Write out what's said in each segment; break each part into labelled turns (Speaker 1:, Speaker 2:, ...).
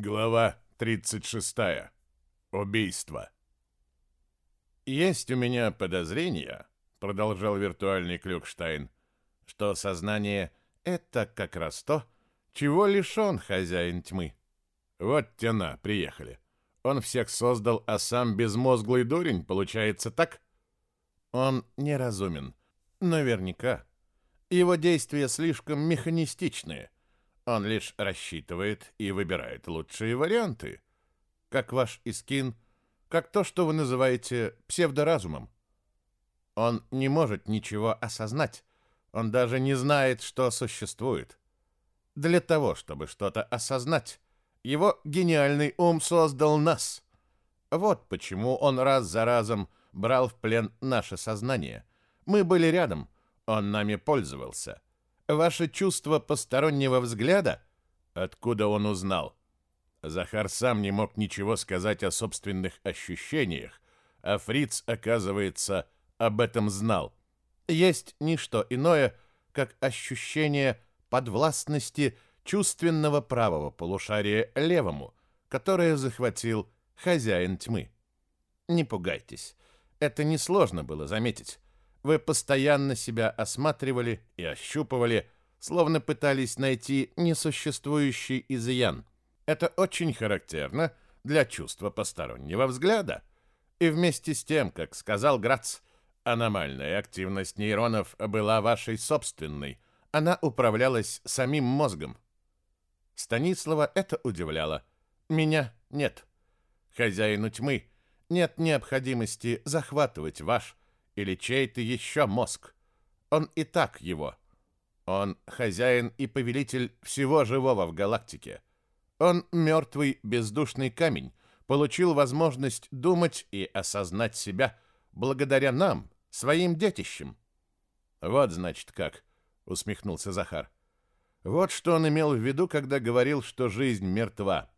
Speaker 1: Глава 36. Убийство. «Есть у меня подозрение», — продолжал виртуальный Клюкштайн, «что сознание — это как раз то, чего лишен хозяин тьмы. Вот тяна, приехали. Он всех создал, а сам безмозглый дурень, получается так? Он неразумен. Наверняка. Его действия слишком механистичные — он лишь рассчитывает и выбирает лучшие варианты, как ваш Искин, как то, что вы называете псевдоразумом. Он не может ничего осознать, он даже не знает, что существует. Для того, чтобы что-то осознать, его гениальный ум создал нас. Вот почему он раз за разом брал в плен наше сознание. Мы были рядом, он нами пользовался — Ваше чувство постороннего взгляда? Откуда он узнал? Захар сам не мог ничего сказать о собственных ощущениях, а Фриц, оказывается, об этом знал. Есть ничто иное, как ощущение подвластности чувственного правого полушария левому, которое захватил хозяин тьмы. Не пугайтесь, это несложно было заметить. Вы постоянно себя осматривали и ощупывали, словно пытались найти несуществующий изъян. Это очень характерно для чувства постороннего взгляда. И вместе с тем, как сказал Грац, аномальная активность нейронов была вашей собственной, она управлялась самим мозгом. Станислава это удивляло. Меня нет. Хозяину тьмы нет необходимости захватывать ваш или чей-то еще мозг. Он и так его. Он хозяин и повелитель всего живого в галактике. Он мертвый бездушный камень, получил возможность думать и осознать себя благодаря нам, своим детищам. Вот, значит, как, усмехнулся Захар. Вот что он имел в виду, когда говорил, что жизнь мертва.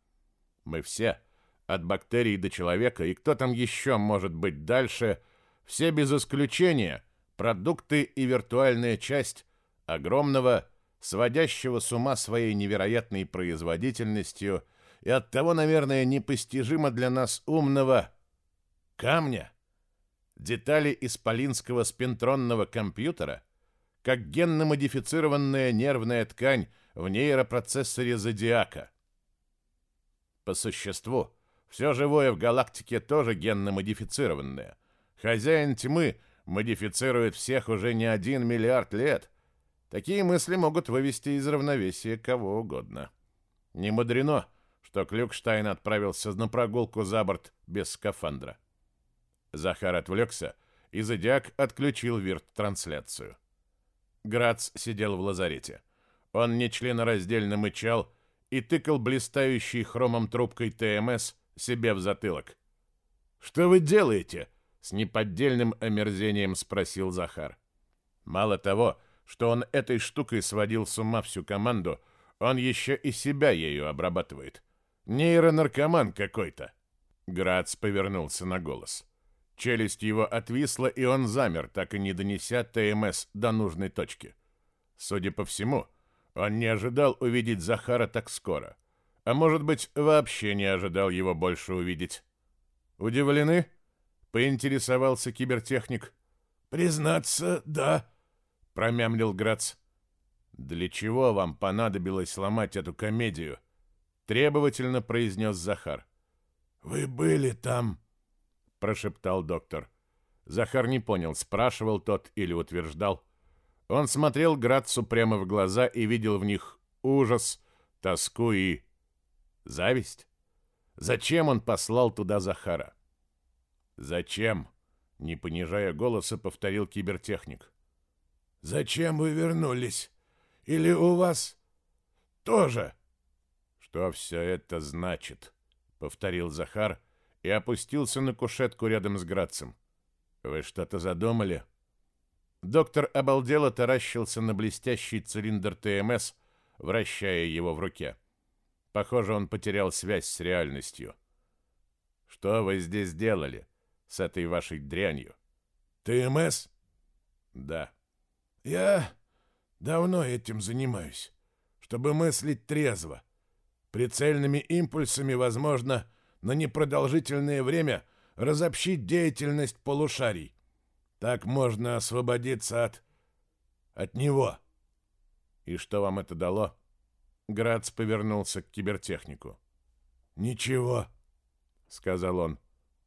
Speaker 1: Мы все, от бактерий до человека, и кто там еще может быть дальше, все без исключения продукты и виртуальная часть огромного, сводящего с ума своей невероятной производительностью и оттого, наверное, непостижимо для нас умного камня. Детали исполинского спинтронного компьютера, как генно-модифицированная нервная ткань в нейропроцессоре Зодиака. По существу, все живое в галактике тоже генно-модифицированное. Хозяин тьмы модифицирует всех уже не один миллиард лет. Такие мысли могут вывести из равновесия кого угодно. Не мудрено, что Клюкштайн отправился на прогулку за борт без скафандра. Захар отвлекся, и Зодиак отключил вирт-трансляцию. Грац сидел в лазарете. Он нечленораздельно мычал и тыкал блистающей хромом трубкой ТМС себе в затылок. «Что вы делаете?» С неподдельным омерзением спросил Захар. Мало того, что он этой штукой сводил с ума всю команду, он еще и себя ею обрабатывает. Нейронаркоман какой-то. Грац повернулся на голос. Челюсть его отвисла, и он замер, так и не донеся ТМС до нужной точки. Судя по всему, он не ожидал увидеть Захара так скоро. А может быть, вообще не ожидал его больше увидеть. «Удивлены?» поинтересовался кибертехник. «Признаться, да», — промямлил Грац. «Для чего вам понадобилось ломать эту комедию?» — требовательно произнес Захар. «Вы были там», — прошептал доктор. Захар не понял, спрашивал тот или утверждал. Он смотрел Грацу прямо в глаза и видел в них ужас, тоску и зависть. Зачем он послал туда Захара? — «Зачем?» — не понижая голоса, повторил кибертехник. «Зачем вы вернулись? Или у вас тоже?» «Что все это значит?» — повторил Захар и опустился на кушетку рядом с Грацем. «Вы что-то задумали?» Доктор обалдело таращился на блестящий цилиндр ТМС, вращая его в руке. Похоже, он потерял связь с реальностью. «Что вы здесь делали?» с этой вашей дрянью. Ты МС? Да. Я давно этим занимаюсь, чтобы мыслить трезво.
Speaker 2: Прицельными импульсами возможно на непродолжительное время разобщить деятельность полушарий. Так можно освободиться от... от него.
Speaker 1: И что вам это дало? Грац повернулся к кибертехнику.
Speaker 2: «Ничего», — сказал он.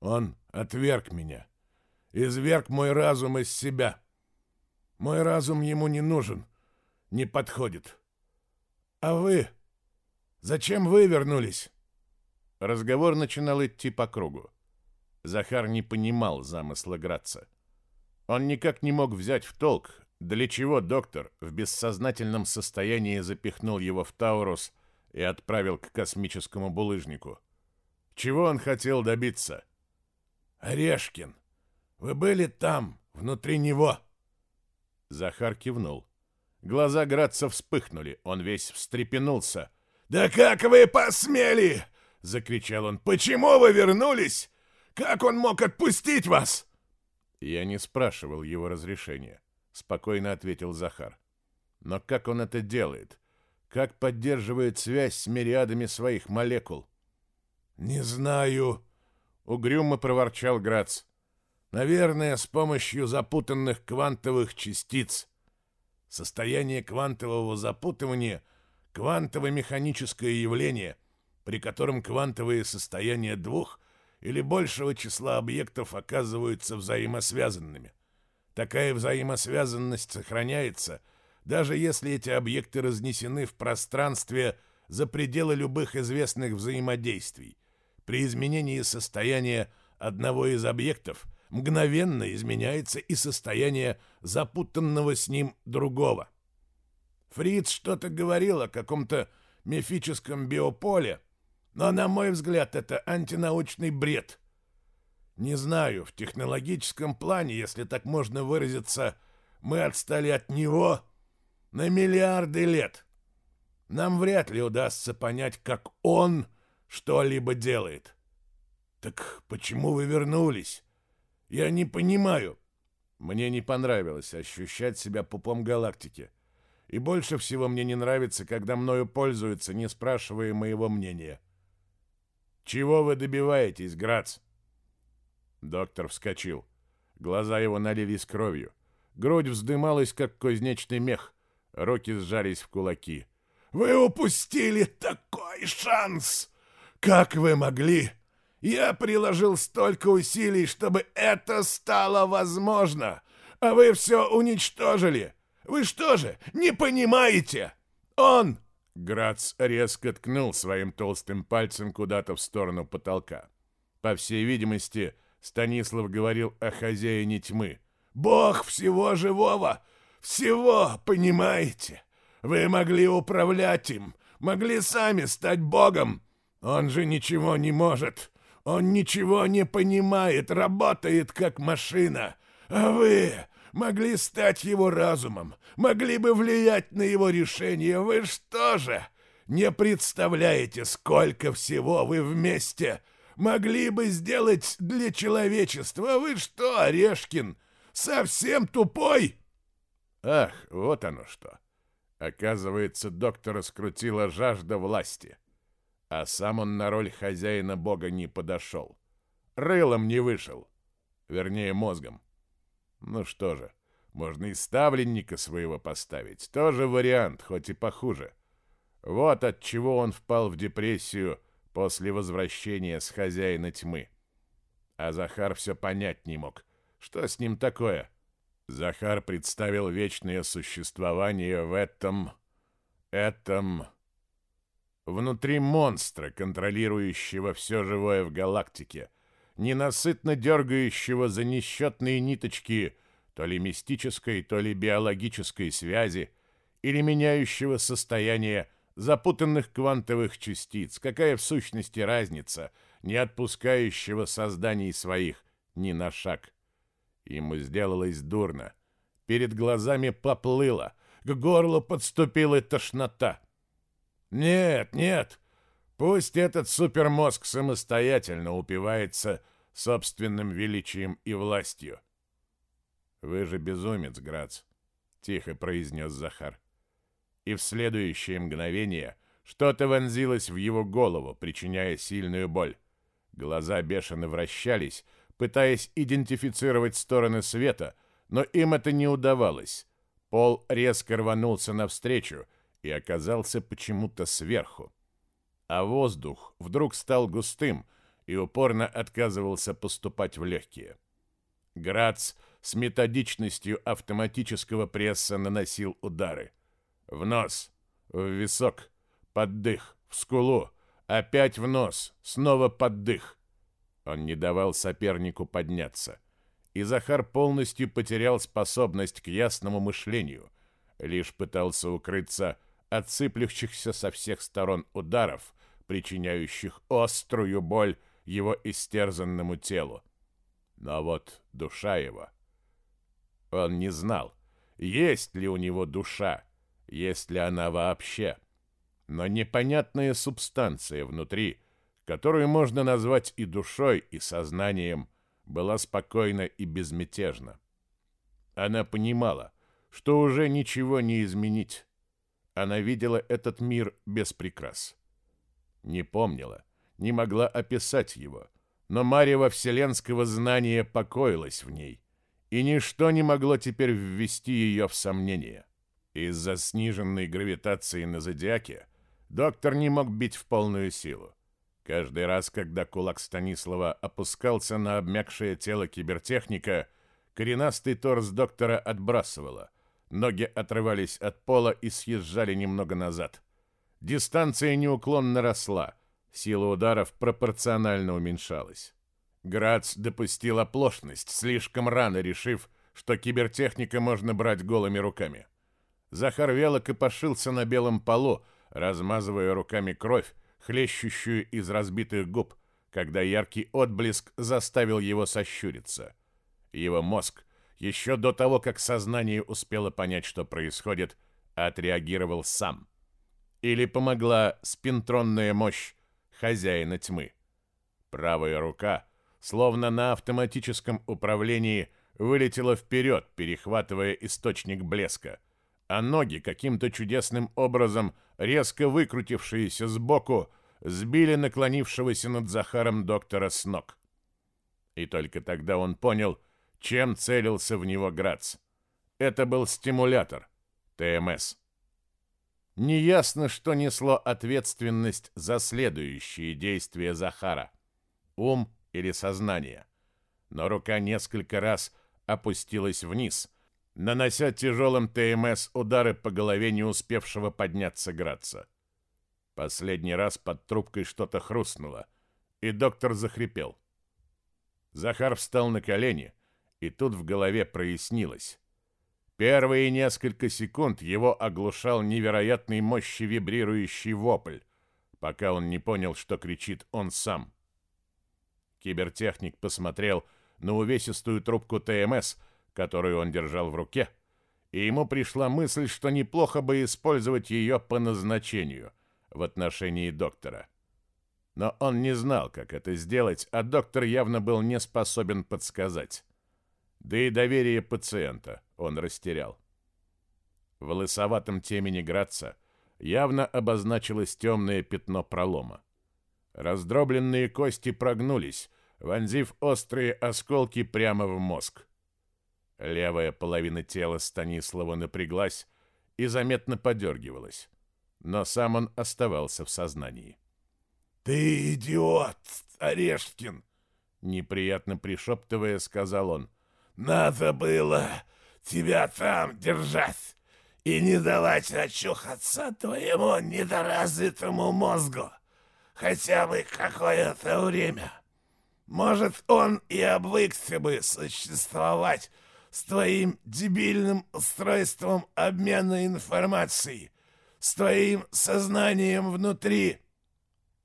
Speaker 2: Он отверг меня, изверг мой разум из себя. Мой разум ему не нужен, не подходит. А вы? Зачем вы вернулись?
Speaker 1: Разговор начинал идти по кругу. Захар не понимал замысла Граца. Он никак не мог взять в толк, для чего доктор в бессознательном состоянии запихнул его в Таурус и отправил к космическому булыжнику. Чего он хотел добиться?
Speaker 2: — Орешкин, вы были там, внутри него!»
Speaker 1: Захар кивнул. Глаза Градца вспыхнули, он весь встрепенулся.
Speaker 2: «Да как вы посмели!» — закричал он. «Почему вы вернулись? Как он мог отпустить вас?»
Speaker 1: Я не спрашивал его разрешения, — спокойно ответил Захар. Но как он это делает? Как поддерживает связь с мириадами своих молекул?
Speaker 2: «Не знаю»,
Speaker 1: угрюмо проворчал Грац.
Speaker 2: Наверное, с помощью запутанных квантовых частиц. Состояние квантового запутывания — квантово-механическое явление, при котором квантовые состояния двух или большего числа объектов оказываются взаимосвязанными. Такая взаимосвязанность сохраняется, даже если эти объекты разнесены в пространстве за пределы любых известных взаимодействий. При изменении состояния одного из объектов мгновенно изменяется и состояние запутанного с ним другого. Фриц что-то говорил о каком-то мифическом биополе, но, на мой взгляд, это антинаучный бред. Не знаю, в технологическом плане, если так можно выразиться, мы отстали от него на миллиарды лет. Нам вряд ли удастся понять, как он что-либо делает. Так почему вы вернулись? Я не понимаю. Мне не понравилось ощущать себя пупом галактики. И больше всего мне не нравится, когда мною пользуются, не спрашивая моего мнения. Чего вы добиваетесь, Грац? Доктор вскочил. Глаза его налились кровью. Грудь вздымалась, как кузнечный мех. Руки сжались в кулаки. «Вы упустили такой шанс!» как вы могли? Я приложил столько усилий, чтобы это стало возможно, а вы все уничтожили. Вы что же, не понимаете? Он...» Грац резко ткнул своим толстым пальцем куда-то в сторону потолка. По всей видимости, Станислав говорил о хозяине тьмы. «Бог всего живого! Всего, понимаете? Вы могли управлять им, могли сами стать богом, он же ничего не может. Он ничего не понимает, работает как машина. А вы могли стать его разумом, могли бы влиять на его решение. Вы что же? Не представляете, сколько всего вы вместе могли бы сделать для человечества. Вы что, Орешкин, совсем тупой? Ах, вот оно что. Оказывается, доктора скрутила жажда власти. А сам он на роль хозяина бога не подошел. Рылом не вышел. Вернее, мозгом. Ну что же, можно и ставленника своего поставить. Тоже вариант, хоть и похуже. Вот от чего он впал в депрессию после возвращения с хозяина тьмы. А Захар все понять не мог. Что с ним такое? Захар представил вечное существование в этом... этом внутри монстра, контролирующего все живое в галактике, ненасытно дергающего за несчетные ниточки то ли мистической, то ли биологической связи, или меняющего состояние запутанных квантовых частиц, какая в сущности разница, не отпускающего созданий своих ни на шаг. Ему сделалось дурно. Перед глазами поплыло, к горлу подступила тошнота — нет, нет. Пусть этот супермозг самостоятельно упивается собственным величием и властью. Вы же безумец, Грац, тихо произнес Захар. И в следующее мгновение
Speaker 1: что-то вонзилось в его голову, причиняя сильную боль. Глаза бешено вращались, пытаясь идентифицировать стороны света, но им это не удавалось. Пол резко рванулся навстречу, и оказался почему-то сверху. А воздух вдруг стал густым и упорно отказывался поступать в легкие. Грац с методичностью автоматического пресса наносил удары. В нос, в висок, под дых, в скулу, опять в нос, снова под дых. Он не давал сопернику подняться. И Захар полностью потерял способность к ясному мышлению, лишь пытался укрыться от отсыплющихся со всех сторон ударов, причиняющих острую боль его истерзанному телу. Но вот душа его... Он не знал, есть ли у него душа, есть ли она вообще. Но непонятная субстанция внутри, которую можно назвать и душой, и сознанием, была спокойна и безмятежна. Она понимала, что уже ничего не изменить, она видела этот мир без прикрас. Не помнила, не могла описать его, но Марьева вселенского знания покоилась в ней, и ничто не могло теперь ввести ее в сомнение. Из-за сниженной гравитации на зодиаке доктор не мог бить в полную силу. Каждый раз, когда кулак Станислава опускался на обмякшее тело кибертехника, коренастый торс доктора отбрасывало, Ноги отрывались от пола и съезжали немного назад. Дистанция неуклонно росла, сила ударов пропорционально уменьшалась. Грац допустил оплошность, слишком рано решив, что кибертехника можно брать голыми руками. Захар вяло копошился на белом полу, размазывая руками кровь, хлещущую из разбитых губ, когда яркий отблеск заставил его сощуриться. Его мозг еще до того, как сознание успело понять, что происходит, отреагировал сам. Или помогла спинтронная мощь хозяина тьмы. Правая рука, словно на автоматическом управлении, вылетела вперед, перехватывая источник блеска, а ноги, каким-то чудесным образом резко выкрутившиеся сбоку, сбили наклонившегося над Захаром доктора с ног. И только тогда он понял, чем целился в него Грац. Это был стимулятор, ТМС. Неясно, что несло ответственность за следующие действия Захара. Ум или сознание. Но рука несколько раз опустилась вниз, нанося тяжелым ТМС удары по голове не успевшего подняться Граца. Последний раз под трубкой что-то хрустнуло, и доктор захрипел. Захар встал на колени — и тут в голове прояснилось. Первые несколько секунд его оглушал невероятной мощи вибрирующий вопль, пока он не понял, что кричит он сам. Кибертехник посмотрел на увесистую трубку ТМС, которую он держал в руке, и ему пришла мысль, что неплохо бы использовать ее по назначению в отношении доктора. Но он не знал, как это сделать, а доктор явно был не способен подсказать. Да и доверие пациента он растерял. В лысоватом темени Граца явно обозначилось темное пятно пролома. Раздробленные кости прогнулись, вонзив острые осколки прямо в мозг. Левая половина тела Станислава напряглась и заметно подергивалась, но сам он оставался в сознании.
Speaker 2: «Ты идиот, Орешкин!»
Speaker 1: Неприятно пришептывая, сказал он.
Speaker 2: Надо было тебя там держать и не давать очухаться твоему недоразвитому мозгу хотя бы какое-то время. Может, он и обвыкся бы существовать с твоим дебильным устройством обмена информацией, с твоим сознанием внутри.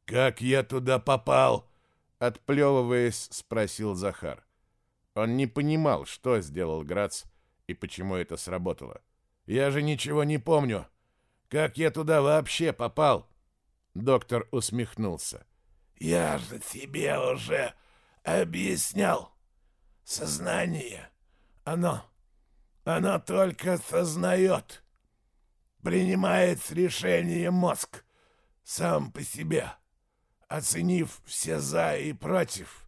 Speaker 1: «Как я туда попал?» — отплевываясь, спросил Захар. Он не понимал, что сделал Грац и почему это сработало. «Я же ничего не помню. Как я туда вообще попал?» Доктор усмехнулся.
Speaker 2: «Я же тебе уже объяснял. Сознание, оно, оно только сознает. Принимает решение мозг сам по себе, оценив все «за» и «против»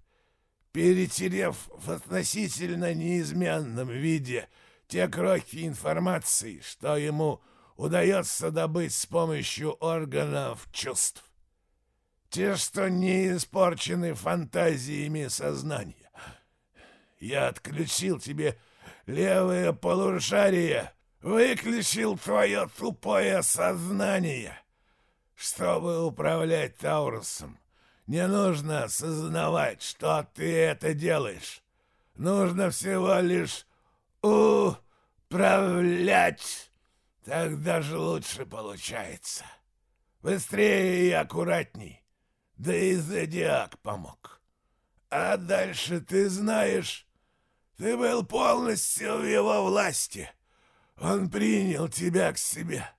Speaker 2: перетерев в относительно неизменном виде те крохи информации, что ему удается добыть с помощью органов чувств. Те, что не испорчены фантазиями сознания. Я отключил тебе левое полушарие, выключил твое тупое сознание, чтобы управлять Таурусом. Не нужно осознавать, что ты это делаешь. Нужно всего лишь управлять. Так даже лучше получается. Быстрее и аккуратней. Да и зодиак помог. А дальше ты знаешь, ты был полностью в его власти. Он принял тебя к себе.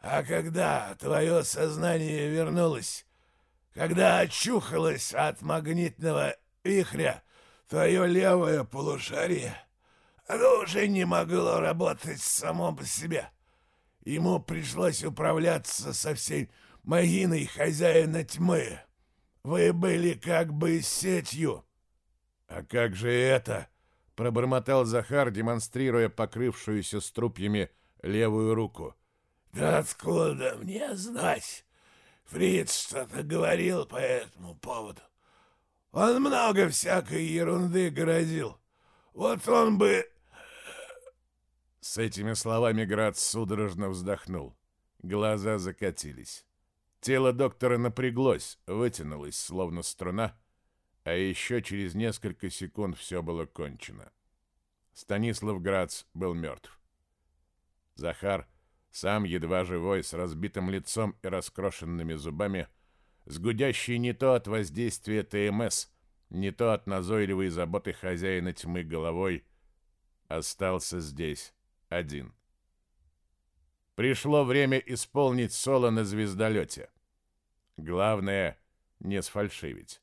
Speaker 2: А когда твое сознание вернулось когда очухалась от магнитного вихря, твое левое полушарие, оно уже не могло работать само по себе. Ему пришлось управляться со всей могиной хозяина тьмы. Вы были как бы сетью.
Speaker 1: А как же это? пробормотал Захар, демонстрируя покрывшуюся струпьями левую руку.
Speaker 2: Да откуда мне знать? Фриц что-то говорил по этому поводу. Он много всякой ерунды городил. Вот он бы...»
Speaker 1: С этими словами Град судорожно вздохнул. Глаза закатились. Тело доктора напряглось, вытянулось, словно струна, а еще через несколько секунд все было кончено. Станислав Грац был мертв. Захар сам едва живой, с разбитым лицом и раскрошенными зубами, сгудящий не то от воздействия ТМС, не то от назойливой заботы хозяина тьмы головой, остался здесь один. Пришло время исполнить соло на звездолете. Главное — не сфальшивить.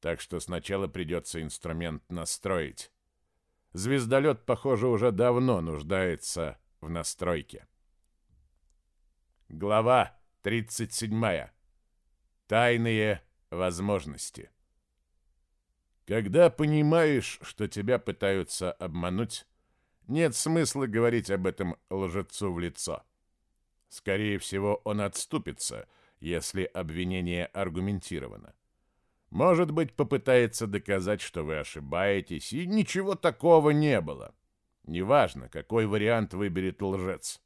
Speaker 1: Так что сначала придется инструмент настроить. Звездолет, похоже, уже давно нуждается в настройке. Глава 37. Тайные возможности. Когда понимаешь, что тебя пытаются обмануть, нет смысла говорить об этом лжецу в лицо. Скорее всего, он отступится, если обвинение аргументировано. Может быть, попытается доказать, что вы ошибаетесь, и ничего такого не было. Неважно, какой вариант выберет лжец.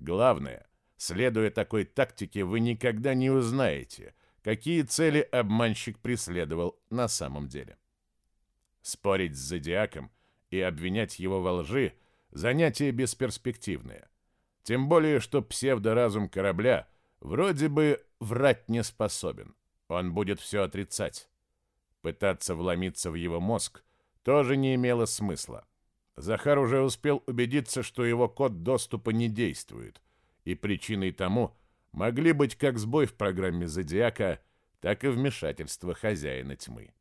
Speaker 1: Главное, Следуя такой тактике, вы никогда не узнаете, какие цели обманщик преследовал на самом деле. Спорить с зодиаком и обвинять его во лжи – занятие бесперспективное. Тем более, что псевдоразум корабля вроде бы врать не способен. Он будет все отрицать. Пытаться вломиться в его мозг тоже не имело смысла. Захар уже успел убедиться, что его код доступа не действует – и причиной тому могли быть как сбой в программе зодиака, так и вмешательство хозяина тьмы.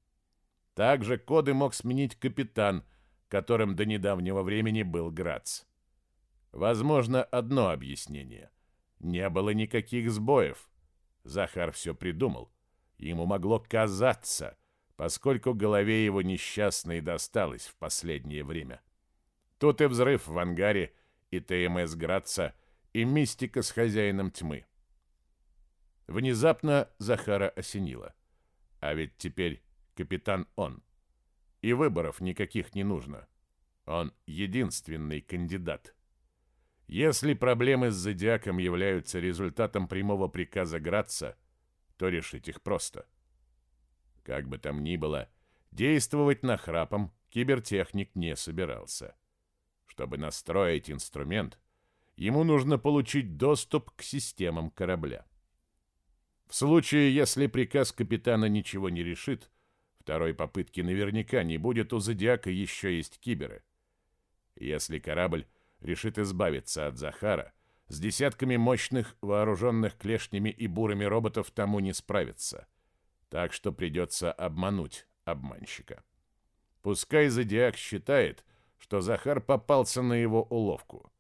Speaker 1: Также коды мог сменить капитан, которым до недавнего времени был Грац. Возможно, одно объяснение. Не было никаких сбоев. Захар все придумал. Ему могло казаться, поскольку голове его несчастной досталось в последнее время. Тут и взрыв в ангаре, и ТМС Граца – и мистика с хозяином тьмы. Внезапно Захара осенило. А ведь теперь капитан он. И выборов никаких не нужно. Он единственный кандидат. Если проблемы с зодиаком являются результатом прямого приказа Граца, то решить их просто. Как бы там ни было, действовать на храпом кибертехник не собирался. Чтобы настроить инструмент – ему нужно получить доступ к системам корабля. В случае, если приказ капитана ничего не решит, второй попытки наверняка не будет, у Зодиака еще есть киберы. Если корабль решит избавиться от Захара, с десятками мощных, вооруженных клешнями и бурами роботов тому не справиться. Так что придется обмануть обманщика. Пускай Зодиак считает, что Захар попался на его уловку.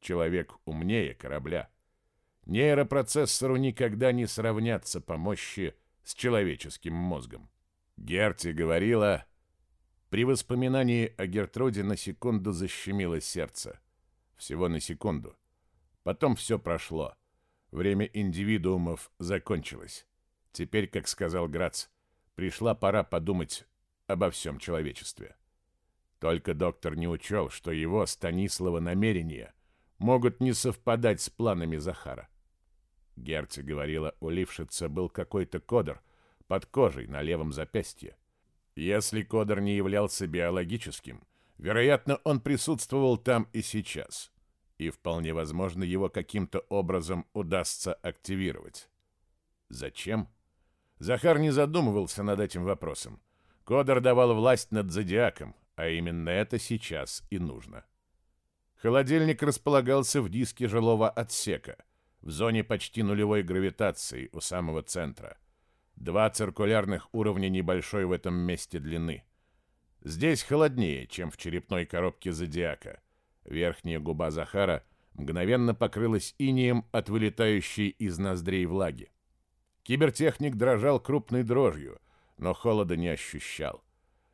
Speaker 1: Человек умнее корабля. Нейропроцессору никогда не сравнятся по мощи с человеческим мозгом. Герти говорила... При воспоминании о Гертруде на секунду защемило сердце. Всего на секунду. Потом все прошло. Время индивидуумов закончилось. Теперь, как сказал Грац, пришла пора подумать обо всем человечестве. Только доктор не учел, что его, Станислава, намерения могут не совпадать с планами Захара. Герци говорила, у Лившица был какой-то кодер под кожей на левом запястье. Если кодер не являлся биологическим, вероятно, он присутствовал там и сейчас. И вполне возможно, его каким-то образом удастся активировать. Зачем? Захар не задумывался над этим вопросом. Кодер давал власть над зодиаком, а именно это сейчас и нужно. — Холодильник располагался в диске жилого отсека, в зоне почти нулевой гравитации у самого центра. Два циркулярных уровня небольшой в этом месте длины. Здесь холоднее, чем в черепной коробке зодиака. Верхняя губа Захара мгновенно покрылась инием от вылетающей из ноздрей влаги. Кибертехник дрожал крупной дрожью, но холода не ощущал.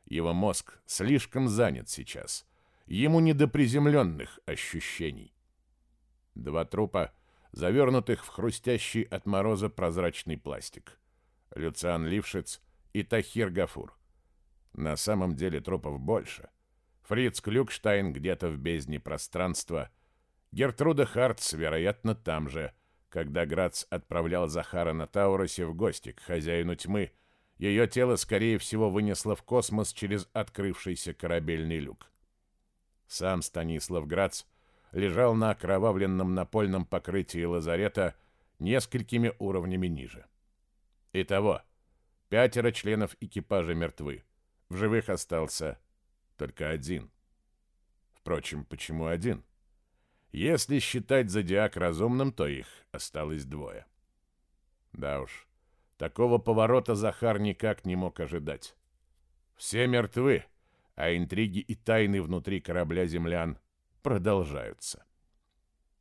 Speaker 1: Его мозг слишком занят сейчас — ему не до приземленных ощущений. Два трупа, завернутых в хрустящий от мороза прозрачный пластик. Люциан Лившиц и Тахир Гафур. На самом деле трупов больше. Фриц Клюкштайн где-то в бездне пространства. Гертруда Хартс, вероятно, там же, когда Грац отправлял Захара на Таурусе в гости к хозяину тьмы, ее тело, скорее всего, вынесло в космос через открывшийся корабельный люк. Сам Станислав Грац лежал на окровавленном напольном покрытии лазарета несколькими уровнями ниже. Итого, пятеро членов экипажа мертвы. В живых остался только один. Впрочем, почему один? Если считать зодиак разумным, то их осталось двое. Да уж, такого поворота Захар никак не мог ожидать. «Все мертвы», а интриги и тайны внутри корабля землян продолжаются.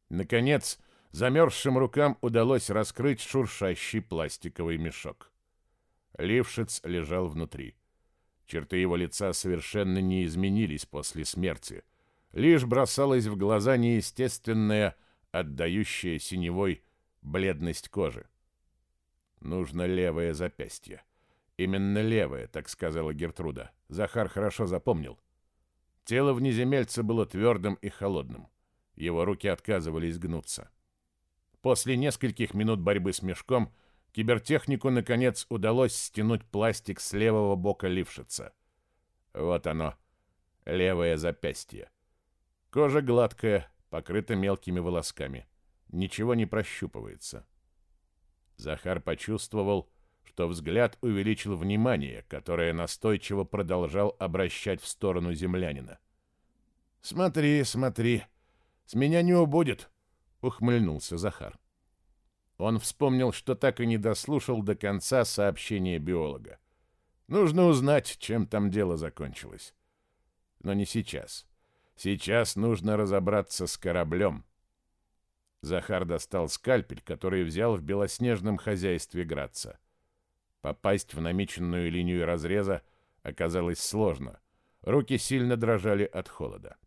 Speaker 1: Наконец, замерзшим рукам удалось раскрыть шуршащий пластиковый мешок. Лившиц лежал внутри. Черты его лица совершенно не изменились после смерти. Лишь бросалась в глаза неестественная, отдающая синевой бледность кожи. Нужно левое запястье. «Именно левое», — так сказала Гертруда. Захар хорошо запомнил. Тело внеземельца было твердым и холодным. Его руки отказывались гнуться. После нескольких минут борьбы с мешком кибертехнику, наконец, удалось стянуть пластик с левого бока лившица. Вот оно, левое запястье. Кожа гладкая, покрыта мелкими волосками. Ничего не прощупывается. Захар почувствовал, что взгляд увеличил внимание, которое настойчиво продолжал обращать в сторону землянина. «Смотри, смотри, с меня не убудет», — ухмыльнулся Захар. Он вспомнил, что так и не дослушал до конца сообщение биолога. Нужно узнать, чем там дело закончилось. Но не сейчас. Сейчас нужно разобраться с кораблем. Захар достал скальпель, который взял в белоснежном хозяйстве Граца. Попасть в намеченную линию разреза оказалось сложно. Руки сильно дрожали от холода.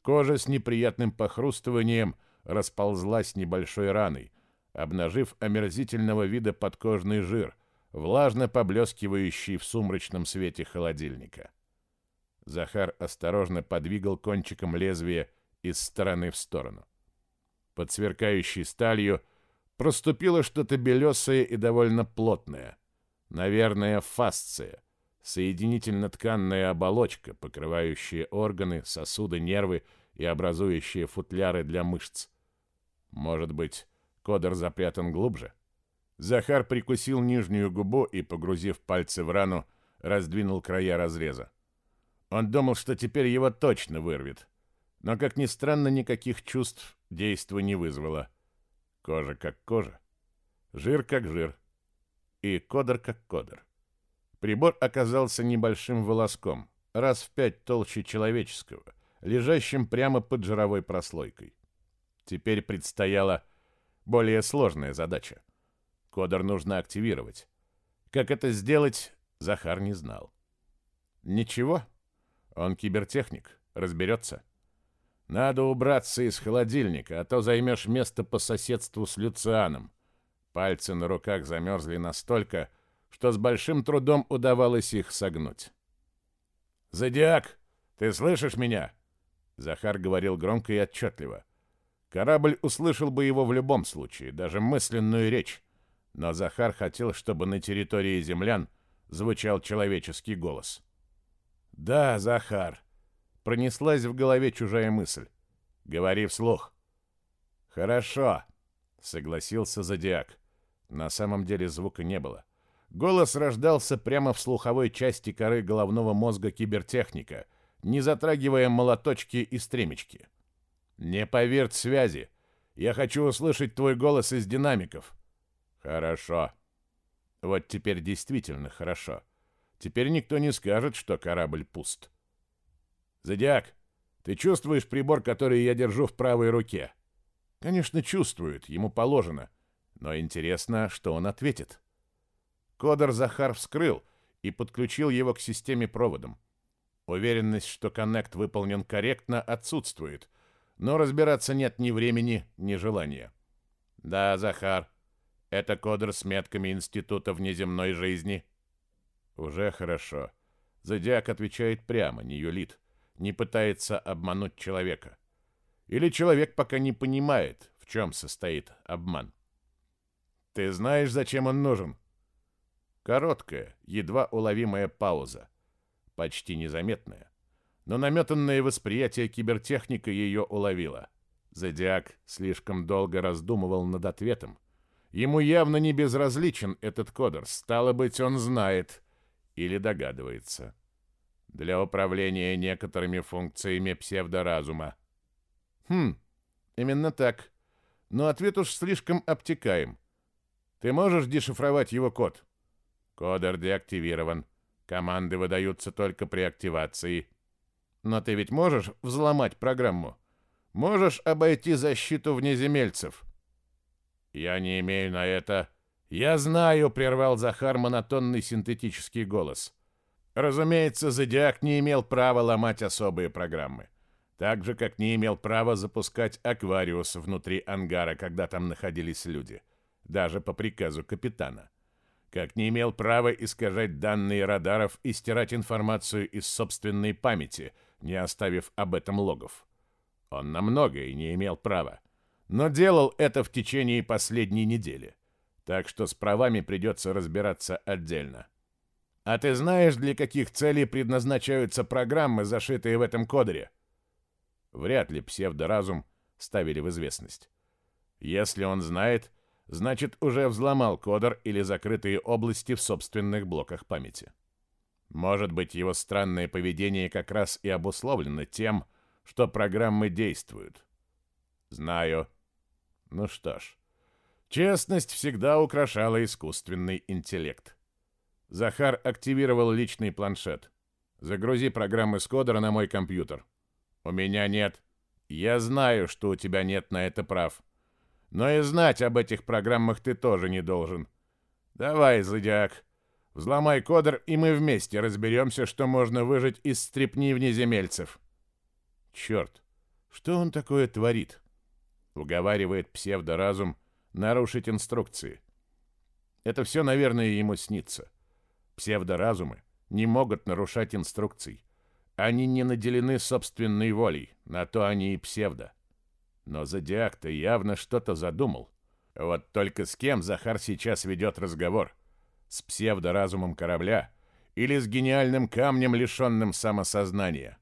Speaker 1: Кожа с неприятным похрустыванием расползлась небольшой раной, обнажив омерзительного вида подкожный жир, влажно поблескивающий в сумрачном свете холодильника. Захар осторожно подвигал кончиком лезвия из стороны в сторону. Под сверкающей сталью проступило что-то белесое и довольно плотное. Наверное, фасция, соединительно-тканная оболочка, покрывающая органы, сосуды, нервы и образующие футляры для мышц. Может быть, кодер запрятан глубже? Захар прикусил нижнюю губу и, погрузив пальцы в рану, раздвинул края разреза. Он думал, что теперь его точно вырвет. Но, как ни странно, никаких чувств действо не вызвало. Кожа как кожа, жир как жир — и кодер как кодер. Прибор оказался небольшим волоском, раз в пять толще человеческого, лежащим прямо под жировой прослойкой. Теперь предстояла более сложная задача. Кодер нужно активировать. Как это сделать, Захар не знал. Ничего, он кибертехник, разберется. Надо убраться из холодильника, а то займешь место по соседству с Люцианом. Пальцы на руках замерзли настолько, что с большим трудом удавалось их согнуть. «Зодиак, ты слышишь меня?» Захар говорил громко и отчетливо. Корабль услышал бы его в любом случае, даже мысленную речь. Но Захар хотел, чтобы на территории землян звучал человеческий голос. «Да, Захар», — пронеслась в голове чужая мысль. «Говори вслух». «Хорошо», — согласился Зодиак. На самом деле звука не было. Голос рождался прямо в слуховой части коры головного мозга кибертехника, не затрагивая молоточки и стремечки. «Не поверь связи. Я хочу услышать твой голос из динамиков». «Хорошо». Вот теперь действительно хорошо. Теперь никто не скажет, что корабль пуст. «Зодиак, ты чувствуешь прибор, который я держу в правой руке?» «Конечно, чувствует. Ему положено. Но интересно, что он ответит. Кодер Захар вскрыл и подключил его к системе проводом. Уверенность, что коннект выполнен корректно, отсутствует, но разбираться нет ни времени, ни желания. Да, Захар, это кодер с метками Института внеземной жизни. Уже хорошо. Зодиак отвечает прямо, не юлит, не пытается обмануть человека. Или человек пока не понимает, в чем состоит обман. Ты знаешь, зачем он нужен? Короткая, едва уловимая пауза, почти незаметная, но наметанное восприятие кибертехника ее уловило. Зодиак слишком долго раздумывал над ответом. Ему явно не безразличен этот кодер, стало быть, он знает или догадывается. Для управления некоторыми функциями псевдоразума. Хм, именно так. Но ответ уж слишком обтекаем. Ты можешь дешифровать его код? Кодер деактивирован. Команды выдаются только при активации. Но ты ведь можешь взломать программу? Можешь обойти защиту внеземельцев? Я не имею на это... Я знаю, прервал Захар монотонный синтетический голос. Разумеется, Зодиак не имел права ломать особые программы. Так же, как не имел права запускать аквариус внутри ангара, когда там находились люди. — даже по приказу капитана. Как не имел права искажать данные радаров и стирать информацию из собственной памяти, не оставив об этом логов. Он на многое не имел права, но делал это в течение последней недели. Так что с правами придется разбираться отдельно. А ты знаешь, для каких целей предназначаются программы, зашитые в этом кодере? Вряд ли псевдоразум ставили в известность. Если он знает, значит, уже взломал кодер или закрытые области в собственных блоках памяти. Может быть, его странное поведение как раз и обусловлено тем, что программы действуют. Знаю. Ну что ж, честность всегда украшала искусственный интеллект. Захар активировал личный планшет. Загрузи программы с кодера на мой компьютер. У меня нет. Я знаю, что у тебя нет на это прав. Но и знать об этих программах ты тоже не должен. Давай, зодиак, взломай кодер, и мы вместе разберемся, что можно выжить из стрепни внеземельцев. Черт, что он такое творит? Уговаривает псевдоразум нарушить инструкции. Это все, наверное, ему снится. Псевдоразумы не могут нарушать инструкций. Они не наделены собственной волей, на то они и псевдо. Но Зодиак-то явно что-то задумал. Вот только с кем Захар сейчас ведет разговор? С псевдоразумом корабля или с гениальным камнем, лишенным самосознания?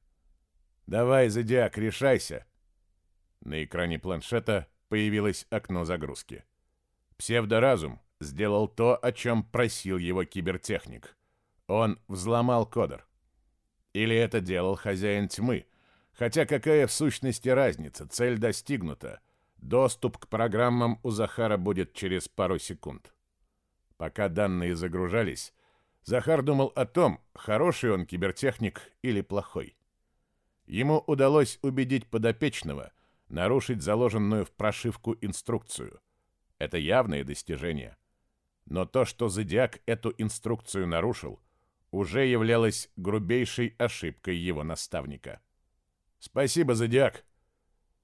Speaker 1: «Давай, Зодиак, решайся!» На экране планшета появилось окно загрузки. Псевдоразум сделал то, о чем просил его кибертехник. Он взломал кодер. Или это делал хозяин тьмы, Хотя какая в сущности разница, цель достигнута. Доступ к программам у Захара будет через пару секунд. Пока данные загружались, Захар думал о том, хороший он кибертехник или плохой. Ему удалось убедить подопечного нарушить заложенную в прошивку инструкцию. Это явное достижение. Но то, что Зодиак эту инструкцию нарушил, уже являлось грубейшей ошибкой его наставника. «Спасибо, Зодиак!»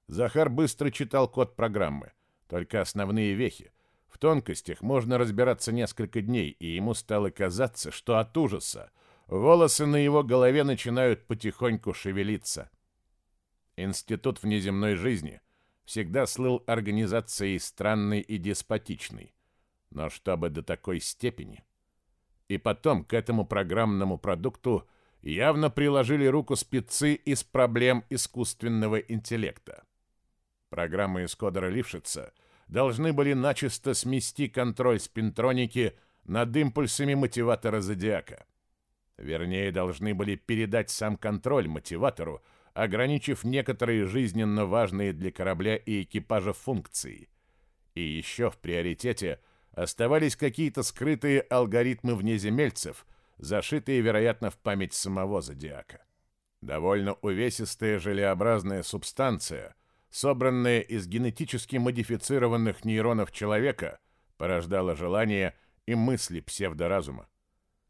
Speaker 1: Захар быстро читал код программы, только основные вехи. В тонкостях можно разбираться несколько дней, и ему стало казаться, что от ужаса волосы на его голове начинают потихоньку шевелиться. Институт внеземной жизни всегда слыл организацией странной и деспотичной, но чтобы до такой степени. И потом к этому программному продукту – явно приложили руку спецы из проблем искусственного интеллекта. Программы из кодера Лившица должны были начисто смести контроль спинтроники над импульсами мотиватора Зодиака. Вернее, должны были передать сам контроль мотиватору, ограничив некоторые жизненно важные для корабля и экипажа функции. И еще в приоритете оставались какие-то скрытые алгоритмы внеземельцев – зашитые, вероятно, в память самого зодиака. Довольно увесистая желеобразная субстанция, собранная из генетически модифицированных нейронов человека, порождала желания и мысли псевдоразума.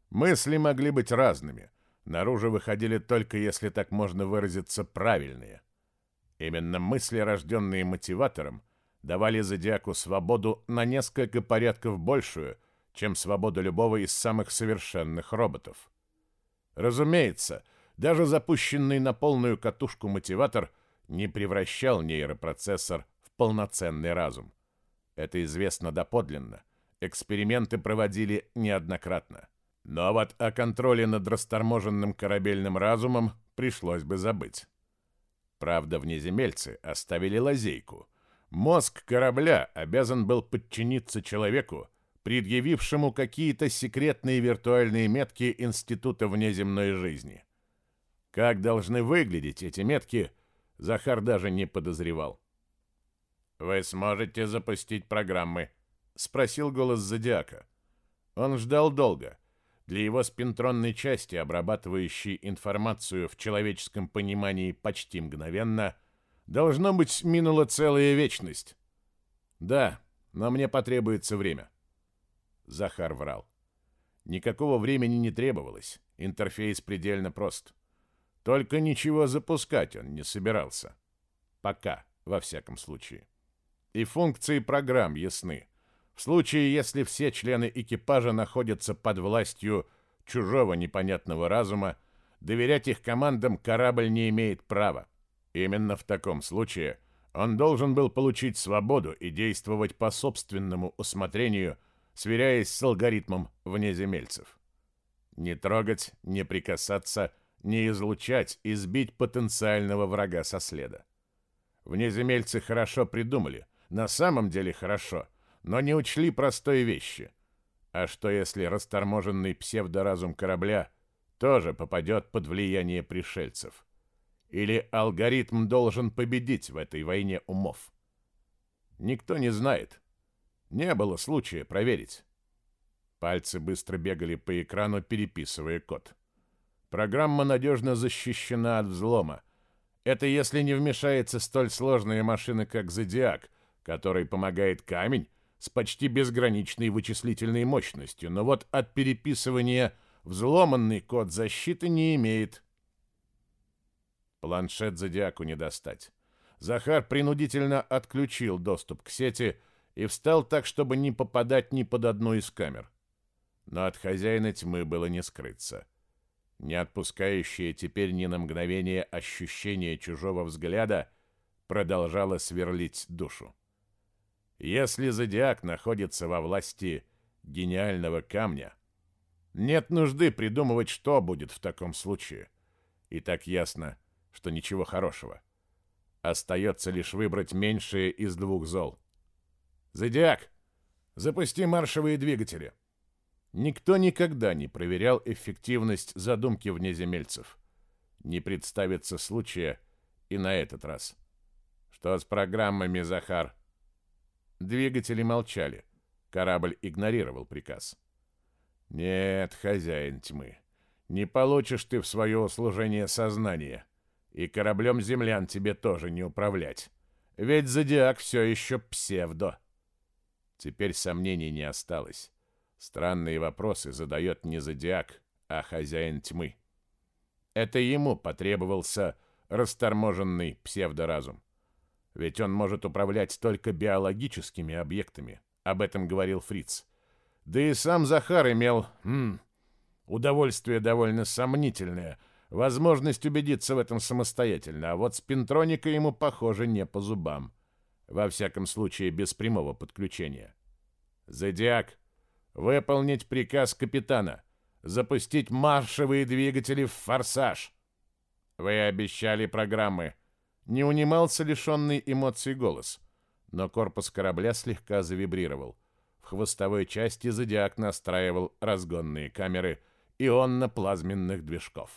Speaker 1: Мысли могли быть разными, наружу выходили только, если так можно выразиться, правильные. Именно мысли, рожденные мотиватором, давали зодиаку свободу на несколько порядков большую – чем свобода любого из самых совершенных роботов. Разумеется, даже запущенный на полную катушку мотиватор не превращал нейропроцессор в полноценный разум. Это известно доподлинно. Эксперименты проводили неоднократно. Но вот о контроле над расторможенным корабельным разумом пришлось бы забыть. Правда, внеземельцы оставили лазейку. Мозг корабля обязан был подчиниться человеку, предъявившему какие-то секретные виртуальные метки Института внеземной жизни. Как должны выглядеть эти метки, Захар даже не подозревал. «Вы сможете запустить программы?» — спросил голос Зодиака. Он ждал долго. Для его спинтронной части, обрабатывающей информацию в человеческом понимании почти мгновенно, должно быть, минула целая вечность. «Да, но мне потребуется время». Захар врал. Никакого времени не требовалось. Интерфейс предельно прост. Только ничего запускать он не собирался. Пока, во всяком случае. И функции программ ясны. В случае, если все члены экипажа находятся под властью чужого непонятного разума, доверять их командам корабль не имеет права. Именно в таком случае он должен был получить свободу и действовать по собственному усмотрению – сверяясь с алгоритмом внеземельцев. Не трогать, не прикасаться, не излучать избить потенциального врага со следа. Внеземельцы хорошо придумали, на самом деле хорошо, но не учли простой вещи. А что если расторможенный псевдоразум корабля тоже попадет под влияние пришельцев? Или алгоритм должен победить в этой войне умов? Никто не знает, не было случая проверить. Пальцы быстро бегали по экрану, переписывая код. Программа надежно защищена от взлома. Это если не вмешается столь сложная машина, как «Зодиак», которой помогает камень с почти безграничной вычислительной мощностью, но вот от переписывания взломанный код защиты не имеет. Планшет «Зодиаку» не достать. Захар принудительно отключил доступ к сети, и встал так, чтобы не попадать ни под одну из камер. Но от хозяина тьмы было не скрыться. Не отпускающее теперь ни на мгновение ощущение чужого взгляда продолжало сверлить душу. Если зодиак находится во власти гениального камня, нет нужды придумывать, что будет в таком случае. И так ясно, что ничего хорошего. Остается лишь выбрать меньшее из двух зол. «Зодиак, запусти маршевые двигатели». Никто никогда не проверял эффективность задумки внеземельцев. Не представится случая и на этот раз. «Что с программами, Захар?» Двигатели молчали. Корабль игнорировал приказ. «Нет, хозяин тьмы, не получишь ты в свое услужение сознание, и кораблем землян тебе тоже не управлять, ведь зодиак все еще псевдо». Теперь сомнений не осталось. Странные вопросы задает не зодиак, а хозяин тьмы. Это ему потребовался расторможенный псевдоразум. Ведь он может управлять только биологическими объектами. Об этом говорил Фриц. Да и сам Захар имел м -м, удовольствие довольно сомнительное, возможность убедиться в этом самостоятельно, а вот с пентроника ему, похоже, не по зубам. Во всяком случае, без прямого подключения. «Зодиак, выполнить приказ капитана. Запустить маршевые двигатели в форсаж». «Вы обещали программы». Не унимался лишенный эмоций голос, но корпус корабля слегка завибрировал. В хвостовой части «Зодиак» настраивал разгонные камеры ионно-плазменных движков.